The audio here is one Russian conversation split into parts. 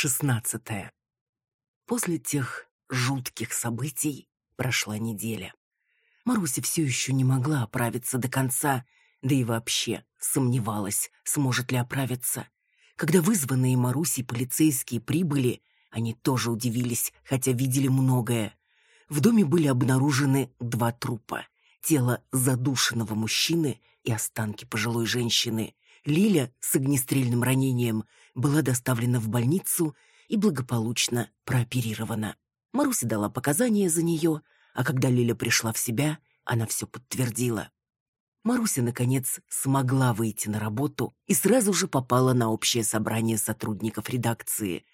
шестнадцатая. После тех жутких событий прошла неделя. Маруся все еще не могла оправиться до конца, да и вообще сомневалась, сможет ли оправиться. Когда вызванные Марусей полицейские прибыли, они тоже удивились, хотя видели многое. В доме были обнаружены два трупа. Тело задушенного мужчины и останки пожилой женщины. Лиля с огнестрельным ранением была доставлена в больницу и благополучно прооперирована. Маруся дала показания за нее, а когда Лиля пришла в себя, она все подтвердила. Маруся, наконец, смогла выйти на работу и сразу же попала на общее собрание сотрудников редакции.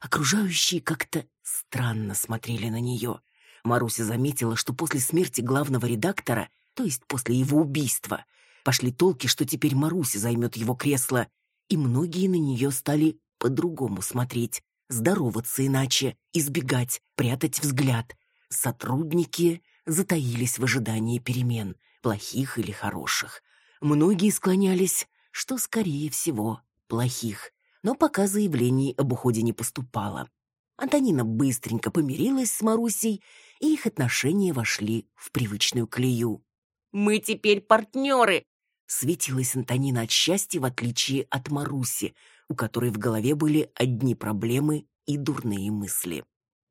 Окружающие как-то странно смотрели на нее. Маруся заметила, что после смерти главного редактора, то есть после его убийства, пошли толки, что теперь Маруся займет его кресло, и многие на нее стали по-другому смотреть, здороваться иначе, избегать, прятать взгляд. Сотрудники затаились в ожидании перемен, плохих или хороших. Многие склонялись, что, скорее всего, плохих, но пока заявлений об уходе не поступало. Антонина быстренько помирилась с Марусей, и их отношения вошли в привычную колею. «Мы теперь партнеры!» Светилась Антонина от счастья, в отличие от Маруси, у которой в голове были одни проблемы и дурные мысли.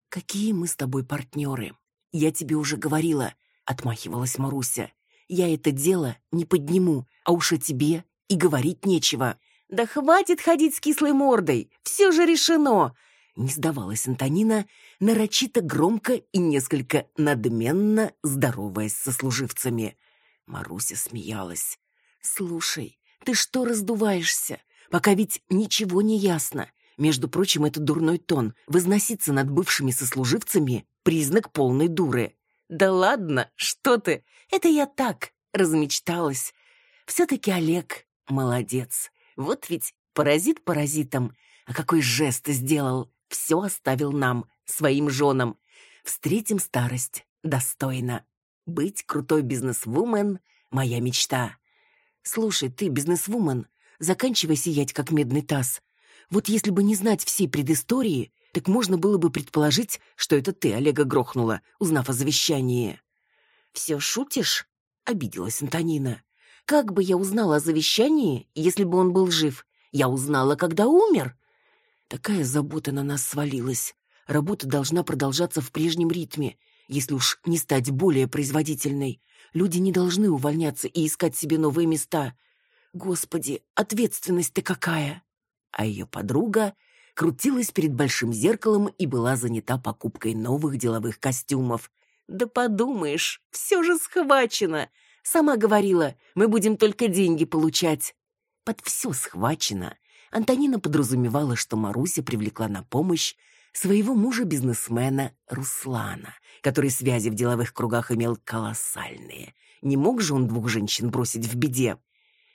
«Какие мы с тобой партнеры? Я тебе уже говорила», — отмахивалась Маруся. «Я это дело не подниму, а уж о тебе и говорить нечего». «Да хватит ходить с кислой мордой! Все же решено!» Не сдавалась Антонина, нарочито громко и несколько надменно здороваясь со служивцами. Маруся смеялась. «Слушай, ты что раздуваешься? Пока ведь ничего не ясно. Между прочим, это дурной тон. Возноситься над бывшими сослуживцами — признак полной дуры». «Да ладно, что ты? Это я так, размечталась. Все-таки Олег молодец. Вот ведь паразит паразитом. А какой жест сделал. Все оставил нам, своим женам. Встретим старость достойно. Быть крутой бизнесвумен — моя мечта. Слушай, ты, бизнесвумен, заканчивай сиять, как медный таз. Вот если бы не знать всей предыстории, так можно было бы предположить, что это ты Олега грохнула, узнав о завещании. «Все шутишь?» — обиделась Антонина. «Как бы я узнала о завещании, если бы он был жив? Я узнала, когда умер». Такая забота на нас свалилась. Работа должна продолжаться в прежнем ритме, если уж не стать более производительной. Люди не должны увольняться и искать себе новые места. Господи, ответственность-то какая! А ее подруга крутилась перед большим зеркалом и была занята покупкой новых деловых костюмов. «Да подумаешь, все же схвачено!» Сама говорила, мы будем только деньги получать. Под все схвачено. Антонина подразумевала, что Маруся привлекла на помощь своего мужа-бизнесмена Руслана, который связи в деловых кругах имел колоссальные. Не мог же он двух женщин бросить в беде.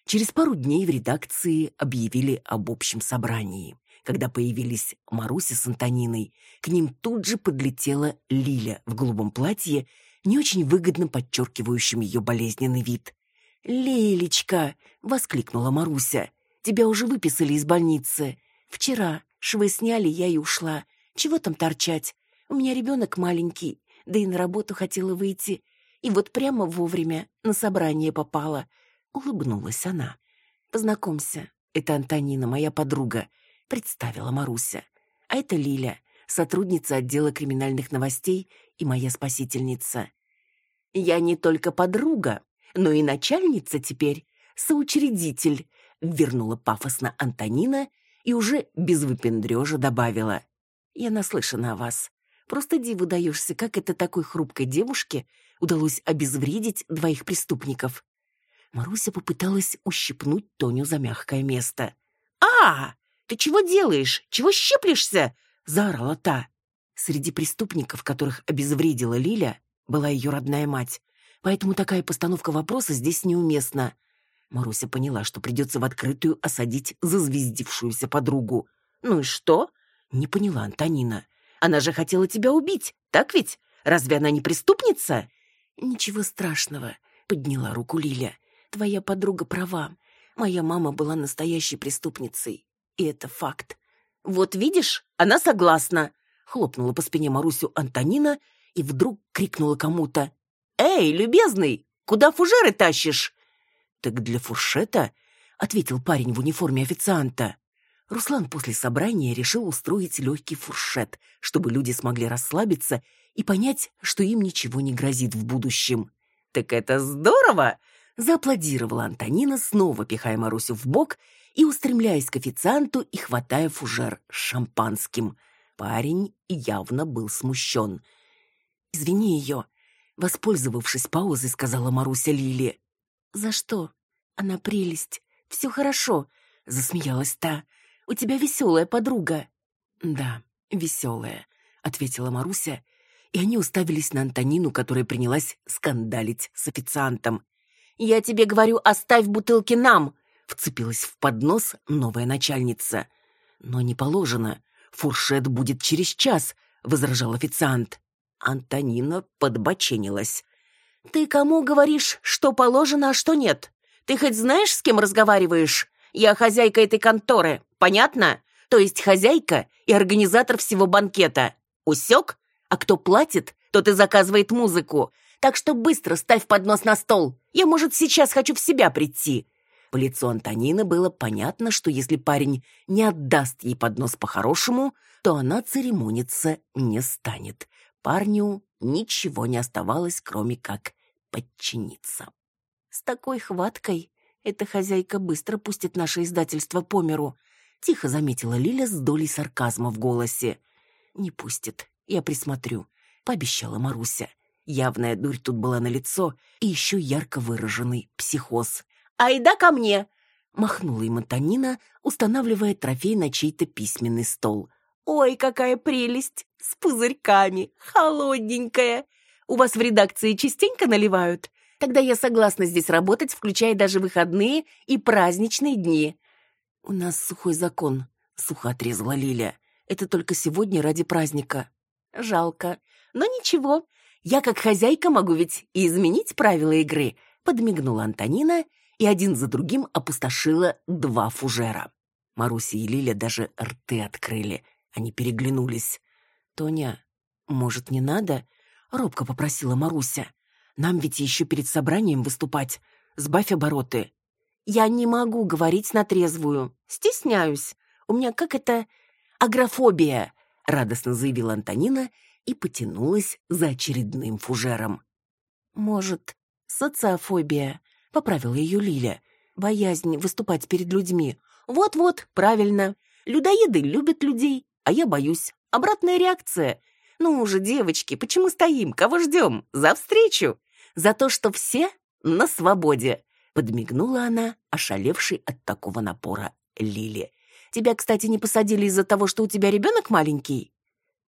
Через пару дней в редакции объявили об общем собрании. Когда появились Маруся с Антониной, к ним тут же подлетела Лиля в голубом платье, не очень выгодно подчеркивающим ее болезненный вид. «Лилечка!» — воскликнула Маруся. «Тебя уже выписали из больницы. Вчера швы сняли, я и ушла. Чего там торчать? У меня ребенок маленький, да и на работу хотела выйти. И вот прямо вовремя на собрание попала. Улыбнулась она. Познакомься, это Антонина, моя подруга, представила Маруся. А это Лиля, сотрудница отдела криминальных новостей и моя спасительница. Я не только подруга, но и начальница теперь, соучредитель, вернула пафосно Антонина и уже без выпендрежа добавила. Я наслышана о вас. Просто диву даешься, как это такой хрупкой девушке удалось обезвредить двоих преступников. Маруся попыталась ущипнуть Тоню за мягкое место. «А, ты чего делаешь? Чего щиплешься?» — заорала та. Среди преступников, которых обезвредила Лиля, была ее родная мать, поэтому такая постановка вопроса здесь неуместна. Маруся поняла, что придется в открытую осадить зазвездившуюся подругу. «Ну и что?» — не поняла Антонина. «Она же хотела тебя убить, так ведь? Разве она не преступница?» «Ничего страшного», — подняла руку Лиля твоя подруга права. Моя мама была настоящей преступницей, и это факт. «Вот видишь, она согласна!» Хлопнула по спине Марусю Антонина и вдруг крикнула кому-то. «Эй, любезный, куда фужеры тащишь?» «Так для фуршета», — ответил парень в униформе официанта. Руслан после собрания решил устроить легкий фуршет, чтобы люди смогли расслабиться и понять, что им ничего не грозит в будущем. «Так это здорово!» — зааплодировала Антонина, снова пихая Марусю в бок и устремляясь к официанту и хватая фужер с шампанским. Парень явно был смущен. «Извини ее», — воспользовавшись паузой, сказала Маруся Лили. «За что? Она прелесть. Все хорошо», — засмеялась та. «У тебя веселая подруга». «Да, веселая», — ответила Маруся, и они уставились на Антонину, которая принялась скандалить с официантом. «Я тебе говорю, оставь бутылки нам!» — вцепилась в поднос новая начальница. «Но не положено. Фуршет будет через час», — возражал официант. Антонина подбоченилась. «Ты кому говоришь, что положено, а что нет? Ты хоть знаешь, с кем разговариваешь? Я хозяйка этой конторы, понятно? То есть хозяйка и организатор всего банкета. Усек? А кто платит, тот и заказывает музыку. Так что быстро ставь поднос на стол. Я, может, сейчас хочу в себя прийти». По лицу Антонины было понятно, что если парень не отдаст ей поднос по-хорошему, то она церемониться не станет. Парню ничего не оставалось, кроме как подчиниться. «С такой хваткой эта хозяйка быстро пустит наше издательство по миру», тихо заметила Лиля с долей сарказма в голосе. «Не пустит, я присмотрю», — пообещала Маруся. Явная дурь тут была налицо, и еще ярко выраженный психоз. «Айда ко мне!» — махнула им Антонина, устанавливая трофей на чей-то письменный стол. «Ой, какая прелесть! С пузырьками, холодненькая! У вас в редакции частенько наливают? Тогда я согласна здесь работать, включая даже выходные и праздничные дни». «У нас сухой закон», — сухо отрезала Лиля. «Это только сегодня ради праздника». «Жалко. Но ничего, я как хозяйка могу ведь и изменить правила игры», — подмигнула Антонина и один за другим опустошила два фужера. Маруся и Лиля даже рты открыли. Они переглянулись. «Тоня, может, не надо?» — робко попросила Маруся. «Нам ведь еще перед собранием выступать. Сбавь обороты». «Я не могу говорить на трезвую. Стесняюсь. У меня как это... агрофобия», — радостно заявила Антонина и потянулась за очередным фужером. «Может, социофобия?» — поправила ее Лиля. «Боязнь выступать перед людьми. Вот-вот, правильно. Людоеды любят людей, а я боюсь. Обратная реакция. Ну уже, девочки, почему стоим? Кого ждем? За встречу? За то, что все на свободе!» Подмигнула она, ошалевшей от такого напора Лили. «Тебя, кстати, не посадили из-за того, что у тебя ребенок маленький?»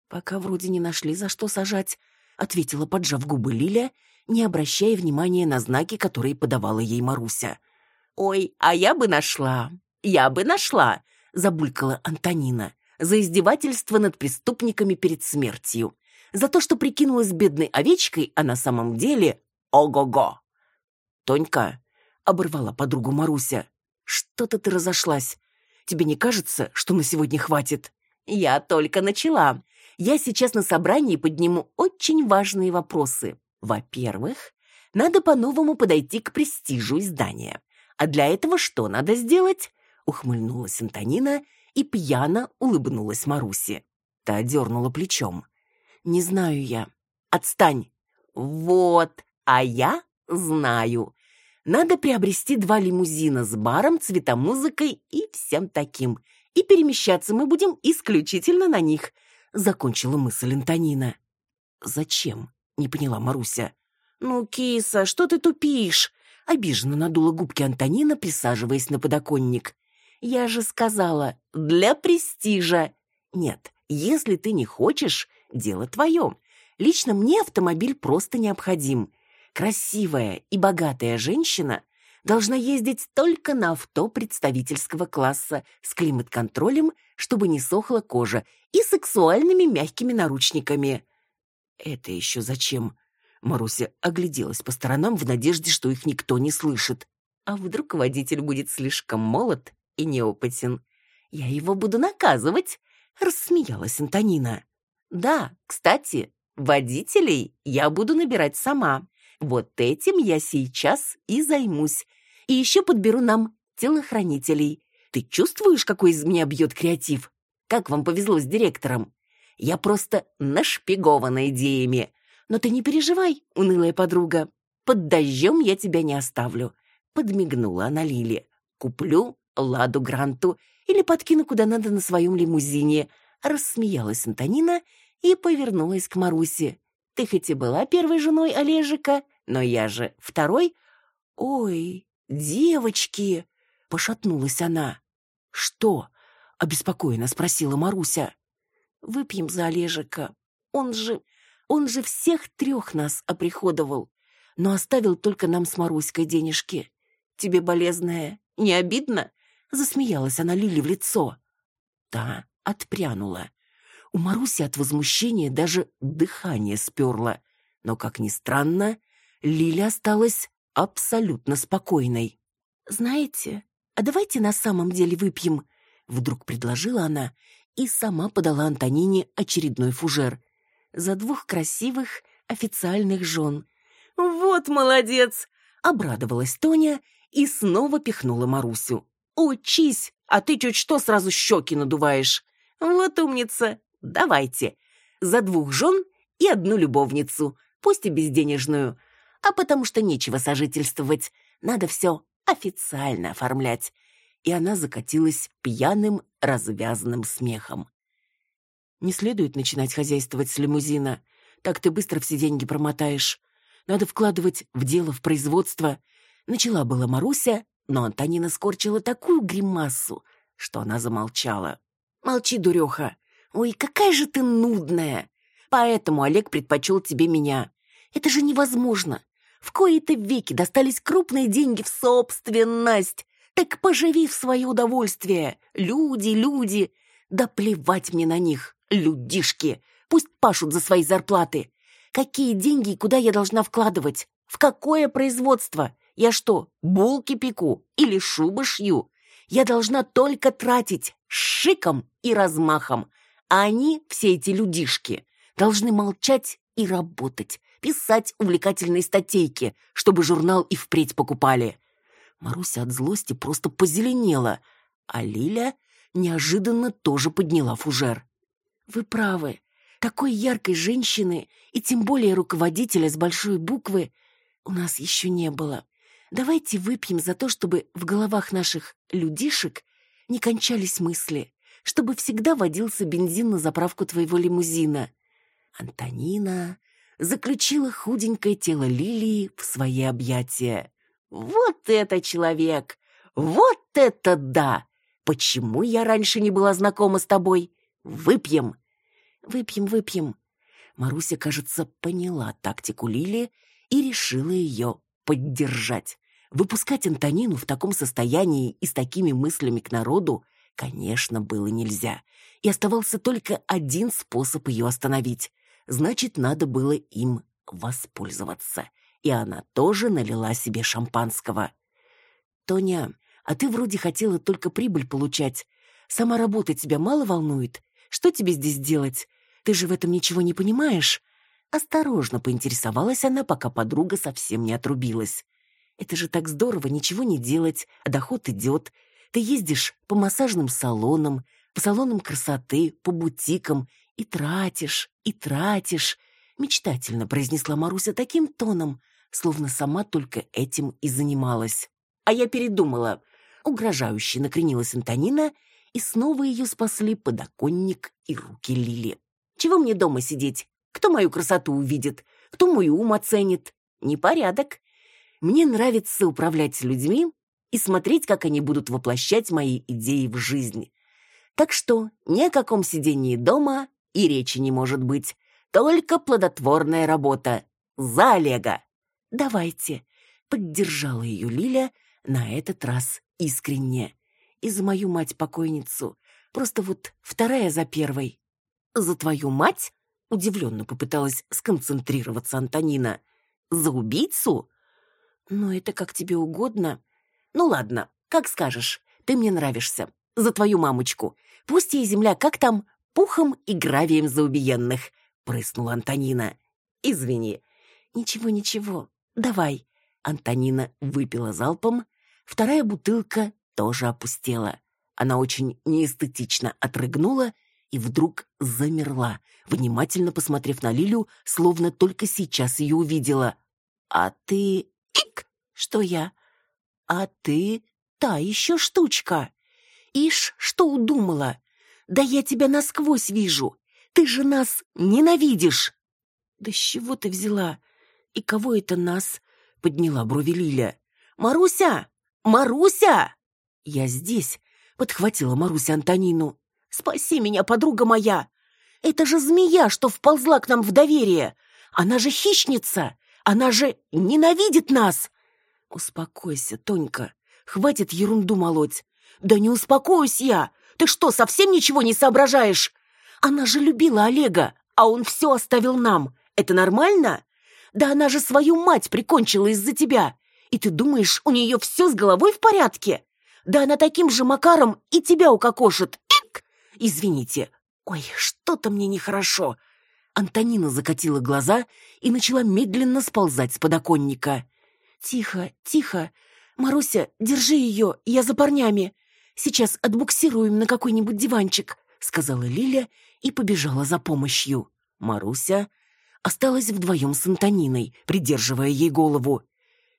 «Пока вроде не нашли, за что сажать», — ответила, поджав губы Лиля, не обращая внимания на знаки, которые подавала ей Маруся. «Ой, а я бы нашла! Я бы нашла!» — забулькала Антонина. «За издевательство над преступниками перед смертью. За то, что прикинулась бедной овечкой, а на самом деле ого-го!» «Тонька!» — оборвала подругу Маруся. «Что-то ты разошлась. Тебе не кажется, что на сегодня хватит?» «Я только начала я сейчас на собрании подниму очень важные вопросы. Во-первых, надо по-новому подойти к престижу издания. А для этого что надо сделать? Ухмыльнулась Антонина и пьяно улыбнулась Марусе. Та дернула плечом. «Не знаю я. Отстань». «Вот, а я знаю. Надо приобрести два лимузина с баром, цветомузыкой и всем таким. И перемещаться мы будем исключительно на них закончила мысль Антонина. «Зачем?» — не поняла Маруся. «Ну, киса, что ты тупишь?» — обиженно надула губки Антонина, присаживаясь на подоконник. «Я же сказала, для престижа!» «Нет, если ты не хочешь, дело твое. Лично мне автомобиль просто необходим. Красивая и богатая женщина должна ездить только на авто представительского класса с климат-контролем, чтобы не сохла кожа, и сексуальными мягкими наручниками. «Это еще зачем?» Маруся огляделась по сторонам в надежде, что их никто не слышит. А вдруг водитель будет слишком молод и неопытен? Я его буду наказывать, рассмеялась Антонина. Да, кстати, водителей я буду набирать сама. Вот этим я сейчас и займусь. И еще подберу нам телохранителей. Ты чувствуешь, какой из меня бьет креатив? Как вам повезло с директором? Я просто нашпигована идеями. Но ты не переживай, унылая подруга. Под дождем я тебя не оставлю. Подмигнула она Лиле. Куплю Ладу Гранту или подкину куда надо на своем лимузине. Рассмеялась Антонина и повернулась к Марусе. Ты хоть и была первой женой Олежика, но я же второй. Ой, девочки, пошатнулась она. Что? обеспокоенно спросила Маруся. Выпьем за Олежика. Он же, он же всех трех нас оприходовал, но оставил только нам с Маруськой денежки. Тебе, болезная, не обидно? Засмеялась она Лиле в лицо. Та отпрянула. У Маруси от возмущения даже дыхание сперло. Но, как ни странно, Лиля осталась абсолютно спокойной. «Знаете, а давайте на самом деле выпьем», — вдруг предложила она и сама подала Антонине очередной фужер. За двух красивых официальных жен. «Вот молодец!» — обрадовалась Тоня и снова пихнула Марусю. «Учись, а ты чуть что сразу щеки надуваешь. Вот умница, давайте. За двух жен и одну любовницу, пусть и безденежную. А потому что нечего сожительствовать, надо все официально оформлять». И она закатилась пьяным, развязанным смехом. «Не следует начинать хозяйствовать с лимузина. Так ты быстро все деньги промотаешь. Надо вкладывать в дело, в производство». Начала была Маруся, но Антонина скорчила такую гримасу, что она замолчала. «Молчи, дуреха! Ой, какая же ты нудная! Поэтому Олег предпочел тебе меня. Это же невозможно! В кои-то веки достались крупные деньги в собственность! Так поживи в свое удовольствие! Люди, люди! Да плевать мне на них, людишки! Пусть пашут за свои зарплаты! Какие деньги и куда я должна вкладывать? В какое производство? Я что, булки пеку или шубы шью? Я должна только тратить шиком и размахом. А они, все эти людишки, должны молчать и работать, писать увлекательные статейки, чтобы журнал и впредь покупали. Маруся от злости просто позеленела, а Лиля неожиданно тоже подняла фужер. «Вы правы. Такой яркой женщины, и тем более руководителя с большой буквы, у нас еще не было. Давайте выпьем за то, чтобы в головах наших людишек не кончались мысли, чтобы всегда водился бензин на заправку твоего лимузина. Антонина заключила худенькое тело Лилии в свои объятия. Вот это человек! Вот это да! Почему я раньше не была знакома с тобой? Выпьем! Выпьем, выпьем. Маруся, кажется, поняла тактику Лили и решила ее поддержать. Выпускать Антонину в таком состоянии и с такими мыслями к народу, конечно, было нельзя. И оставался только один способ ее остановить. Значит, надо было им воспользоваться. И она тоже налила себе шампанского. «Тоня, а ты вроде хотела только прибыль получать. Сама работа тебя мало волнует? Что тебе здесь делать? Ты же в этом ничего не понимаешь?» Осторожно поинтересовалась она, пока подруга совсем не отрубилась. Это же так здорово ничего не делать, а доход идет. Ты ездишь по массажным салонам, по салонам красоты, по бутикам и тратишь, и тратишь. Мечтательно произнесла Маруся таким тоном, словно сама только этим и занималась. А я передумала. Угрожающе накренилась Антонина, и снова ее спасли подоконник и руки Лили. Чего мне дома сидеть? Кто мою красоту увидит? Кто мой ум оценит? Непорядок. Мне нравится управлять людьми и смотреть, как они будут воплощать мои идеи в жизнь. Так что ни о каком сидении дома и речи не может быть. Только плодотворная работа. За Олега. Давайте. Поддержала ее Лиля на этот раз искренне. И за мою мать-покойницу. Просто вот вторая за первой. За твою мать? Удивленно попыталась сконцентрироваться Антонина. За убийцу? «Но это как тебе угодно». «Ну ладно, как скажешь. Ты мне нравишься. За твою мамочку. Пусть ей земля как там пухом и гравием за убиенных», — прыснула Антонина. «Извини». «Ничего, ничего. Давай». Антонина выпила залпом, вторая бутылка тоже опустела. Она очень неэстетично отрыгнула и вдруг замерла, внимательно посмотрев на Лилю, словно только сейчас ее увидела. «А ты...» «Ик!» «Что я?» «А ты...» «Та еще штучка!» «Ишь, что удумала?» «Да я тебя насквозь вижу! Ты же нас ненавидишь!» «Да с чего ты взяла? И кого это нас?» — подняла брови Лиля. «Маруся! Маруся!» «Я здесь!» — подхватила Маруся Антонину. Спаси меня, подруга моя! Это же змея, что вползла к нам в доверие! Она же хищница! Она же ненавидит нас!» «Успокойся, Тонька, хватит ерунду молоть!» «Да не успокоюсь я! Ты что, совсем ничего не соображаешь? Она же любила Олега, а он все оставил нам. Это нормально? Да она же свою мать прикончила из-за тебя. И ты думаешь, у нее все с головой в порядке? Да она таким же макаром и тебя укокошит. Извините. Ой, что-то мне нехорошо. Антонина закатила глаза и начала медленно сползать с подоконника. Тихо, тихо. Маруся, держи ее, я за парнями. Сейчас отбуксируем на какой-нибудь диванчик, сказала Лиля и побежала за помощью. Маруся осталась вдвоем с Антониной, придерживая ей голову.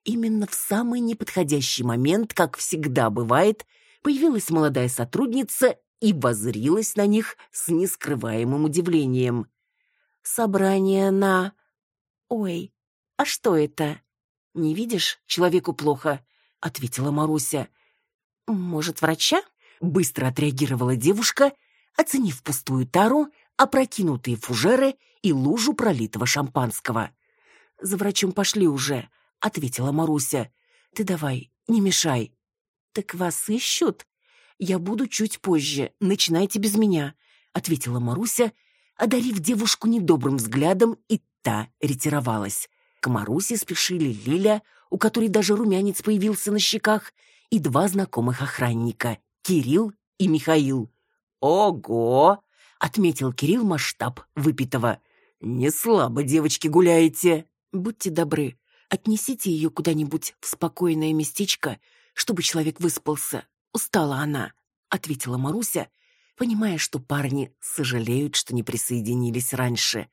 Именно в самый неподходящий момент, как всегда бывает, появилась молодая сотрудница и возрилась на них с нескрываемым удивлением. «Собрание на... Ой, а что это?» «Не видишь, человеку плохо», — ответила Маруся. «Может, врача?» — быстро отреагировала девушка, оценив пустую тару, опрокинутые фужеры и лужу пролитого шампанского. «За врачом пошли уже», — ответила Маруся. «Ты давай, не мешай». «Так вас ищут?» «Я буду чуть позже. Начинайте без меня», — ответила Маруся, одарив девушку недобрым взглядом, и та ретировалась. К Марусе спешили Лиля, у которой даже румянец появился на щеках, и два знакомых охранника — Кирилл и Михаил. «Ого!» — отметил Кирилл масштаб выпитого. «Не слабо, девочки, гуляете!» «Будьте добры, отнесите ее куда-нибудь в спокойное местечко, чтобы человек выспался. Устала она, ответила Маруся, понимая, что парни сожалеют, что не присоединились раньше.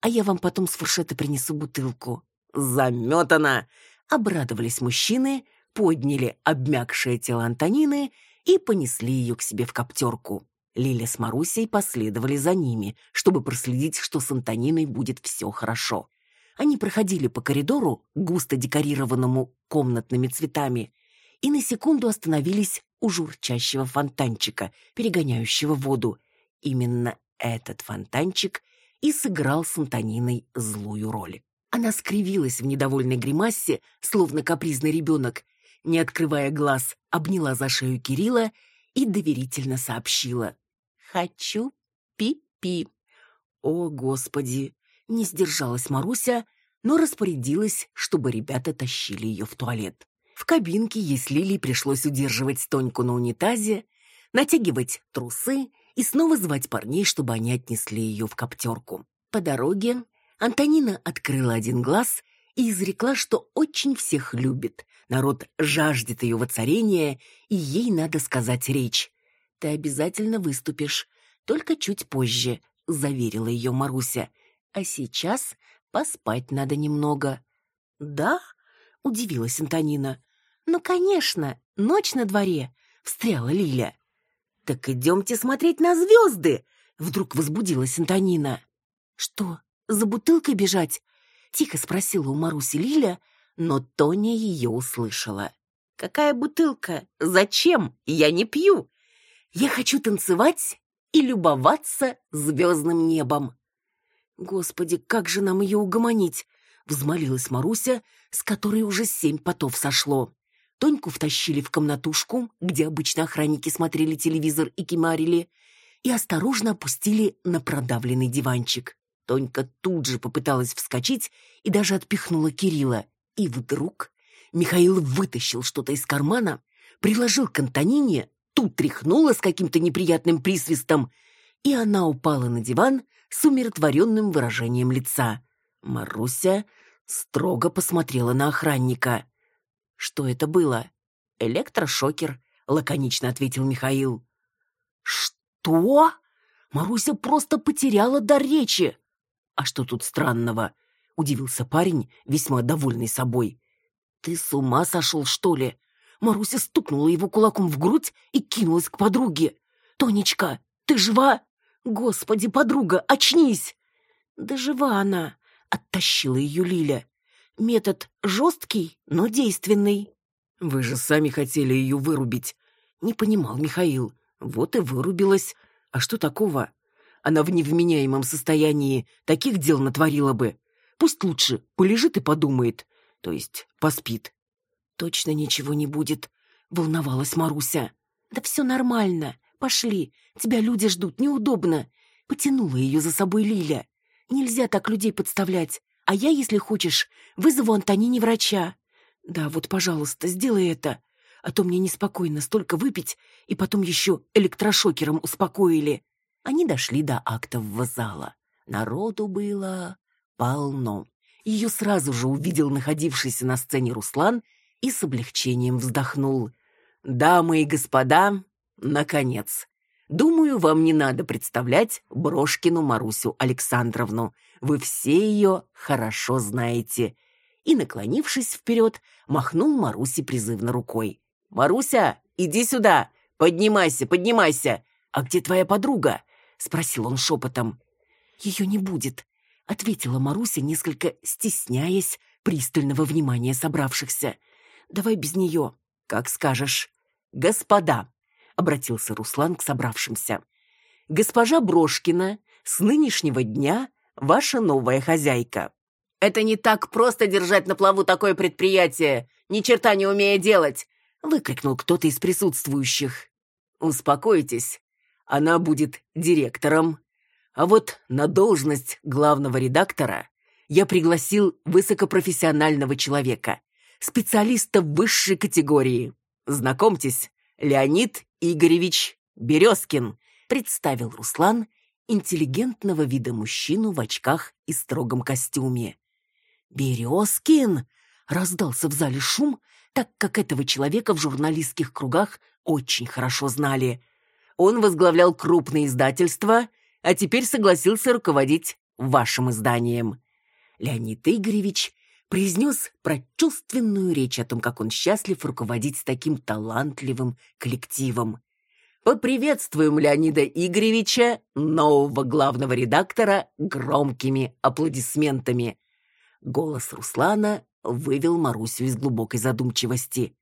А я вам потом с фуршета принесу бутылку. Заметана! Обрадовались мужчины, подняли обмякшее тело Антонины и понесли ее к себе в коптерку. Лиля с Марусей последовали за ними, чтобы проследить, что с Антониной будет все хорошо. Они проходили по коридору, густо декорированному комнатными цветами, и на секунду остановились у журчащего фонтанчика, перегоняющего воду. Именно этот фонтанчик и сыграл с Антониной злую роль. Она скривилась в недовольной гримасе, словно капризный ребенок, не открывая глаз, обняла за шею Кирилла и доверительно сообщила. «Хочу пи-пи». «О, Господи!» Не сдержалась Маруся, но распорядилась, чтобы ребята тащили ее в туалет. В кабинке ей с Лилей пришлось удерживать Тоньку на унитазе, натягивать трусы и снова звать парней, чтобы они отнесли ее в коптерку. По дороге Антонина открыла один глаз и изрекла, что очень всех любит. Народ жаждет ее воцарения, и ей надо сказать речь. «Ты обязательно выступишь, только чуть позже», — заверила ее Маруся. «А сейчас поспать надо немного». «Да?» — удивилась Антонина. «Ну, конечно, ночь на дворе», — встряла Лиля. «Так идемте смотреть на звезды!» — вдруг возбудилась Антонина. «Что, за бутылкой бежать?» — тихо спросила у Маруси Лиля, но Тоня ее услышала. «Какая бутылка? Зачем? Я не пью. Я хочу танцевать и любоваться звездным небом». «Господи, как же нам ее угомонить?» — взмолилась Маруся, с которой уже семь потов сошло. Тоньку втащили в комнатушку, где обычно охранники смотрели телевизор и кемарили, и осторожно опустили на продавленный диванчик. Тонька тут же попыталась вскочить и даже отпихнула Кирилла. И вдруг Михаил вытащил что-то из кармана, приложил к Антонине, тут тряхнула с каким-то неприятным присвистом, и она упала на диван с умиротворенным выражением лица. Маруся строго посмотрела на охранника. «Что это было?» «Электрошокер», — лаконично ответил Михаил. «Что?» Маруся просто потеряла дар речи. «А что тут странного?» — удивился парень, весьма довольный собой. «Ты с ума сошел, что ли?» Маруся стукнула его кулаком в грудь и кинулась к подруге. «Тонечка, ты жива? Господи, подруга, очнись!» «Да жива она!» — оттащила ее Лиля. «Метод жесткий, но действенный». «Вы же сами хотели ее вырубить», — не понимал Михаил. «Вот и вырубилась. А что такого? Она в невменяемом состоянии таких дел натворила бы. Пусть лучше полежит и подумает, то есть поспит. Точно ничего не будет, волновалась Маруся. Да все нормально. Пошли. Тебя люди ждут, неудобно. Потянула ее за собой Лиля. Нельзя так людей подставлять. А я, если хочешь, вызову Антонине врача. Да, вот, пожалуйста, сделай это а то мне неспокойно столько выпить, и потом еще электрошокером успокоили. Они дошли до актового зала. Народу было полно. Ее сразу же увидел находившийся на сцене Руслан и с облегчением вздохнул. «Дамы и господа, наконец! Думаю, вам не надо представлять Брошкину Марусю Александровну. Вы все ее хорошо знаете». И, наклонившись вперед, махнул Марусе призывно рукой. «Маруся, иди сюда! Поднимайся, поднимайся! А где твоя подруга?» — спросил он шепотом. «Ее не будет», — ответила Маруся, несколько стесняясь пристального внимания собравшихся. «Давай без нее, как скажешь». «Господа», — обратился Руслан к собравшимся, — «госпожа Брошкина с нынешнего дня ваша новая хозяйка». «Это не так просто держать на плаву такое предприятие, ни черта не умея делать выкрикнул кто-то из присутствующих. Успокойтесь, она будет директором. А вот на должность главного редактора я пригласил высокопрофессионального человека, специалиста высшей категории. Знакомьтесь, Леонид Игоревич Березкин, представил Руслан интеллигентного вида мужчину в очках и строгом костюме. «Березкин!» — раздался в зале шум, так как этого человека в журналистских кругах очень хорошо знали. Он возглавлял крупное издательство, а теперь согласился руководить вашим изданием. Леонид Игоревич произнес прочувственную речь о том, как он счастлив руководить таким талантливым коллективом. Поприветствуем Леонида Игоревича, нового главного редактора, громкими аплодисментами. Голос Руслана вывел Марусю из глубокой задумчивости.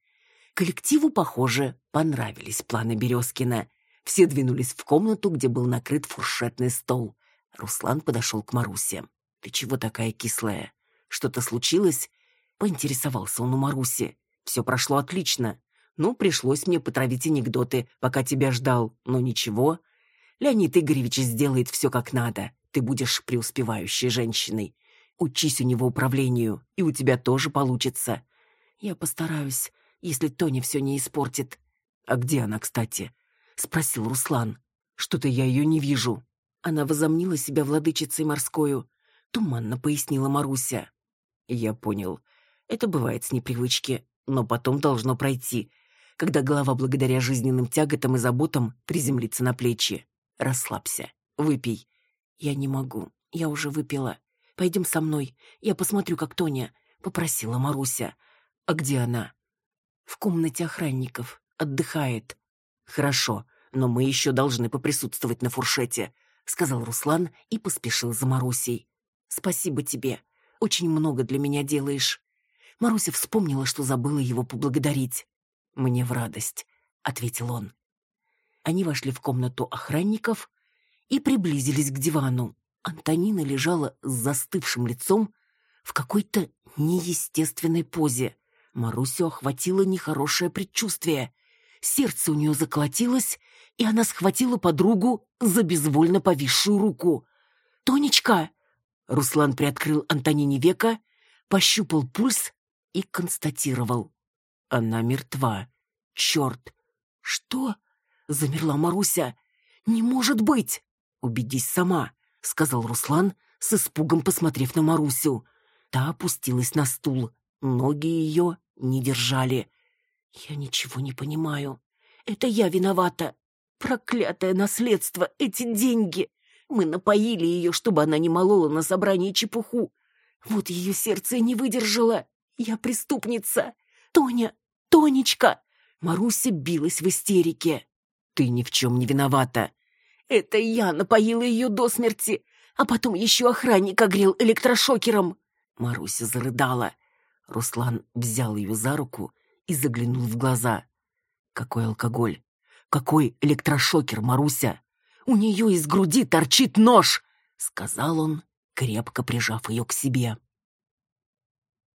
Коллективу, похоже, понравились планы Березкина. Все двинулись в комнату, где был накрыт фуршетный стол. Руслан подошел к Марусе. «Ты чего такая кислая? Что-то случилось?» Поинтересовался он у Маруси. «Все прошло отлично. Ну, пришлось мне потравить анекдоты, пока тебя ждал. Но ничего. Леонид Игоревич сделает все как надо. Ты будешь преуспевающей женщиной. Учись у него управлению, и у тебя тоже получится. Я постараюсь, если Тоня все не испортит. А где она, кстати? Спросил Руслан. Что-то я ее не вижу. Она возомнила себя владычицей морскою. Туманно пояснила Маруся. Я понял. Это бывает с непривычки, но потом должно пройти, когда голова благодаря жизненным тяготам и заботам приземлится на плечи. Расслабься. Выпей. Я не могу. Я уже выпила. Пойдем со мной, я посмотрю, как Тоня», — попросила Маруся. «А где она?» «В комнате охранников. Отдыхает». «Хорошо, но мы еще должны поприсутствовать на фуршете», — сказал Руслан и поспешил за Марусей. «Спасибо тебе. Очень много для меня делаешь». Маруся вспомнила, что забыла его поблагодарить. «Мне в радость», — ответил он. Они вошли в комнату охранников и приблизились к дивану. Антонина лежала с застывшим лицом в какой-то неестественной позе. Марусю охватило нехорошее предчувствие. Сердце у нее заколотилось, и она схватила подругу за безвольно повисшую руку. «Тонечка!» Руслан приоткрыл Антонине века, пощупал пульс и констатировал. Она мертва. Черт! Что? Замерла Маруся. Не может быть! Убедись сама, сказал Руслан, с испугом посмотрев на Марусю. Та опустилась на стул. Ноги ее не держали. Я ничего не понимаю. Это я виновата. Проклятое наследство, эти деньги. Мы напоили ее, чтобы она не молола на собрании чепуху. Вот ее сердце не выдержало. Я преступница. Тоня, Тонечка. Маруся билась в истерике. Ты ни в чем не виновата. Это я напоила ее до смерти, а потом еще охранник огрел электрошокером. Маруся зарыдала. Руслан взял ее за руку и заглянул в глаза. Какой алкоголь? Какой электрошокер, Маруся? У нее из груди торчит нож, сказал он, крепко прижав ее к себе.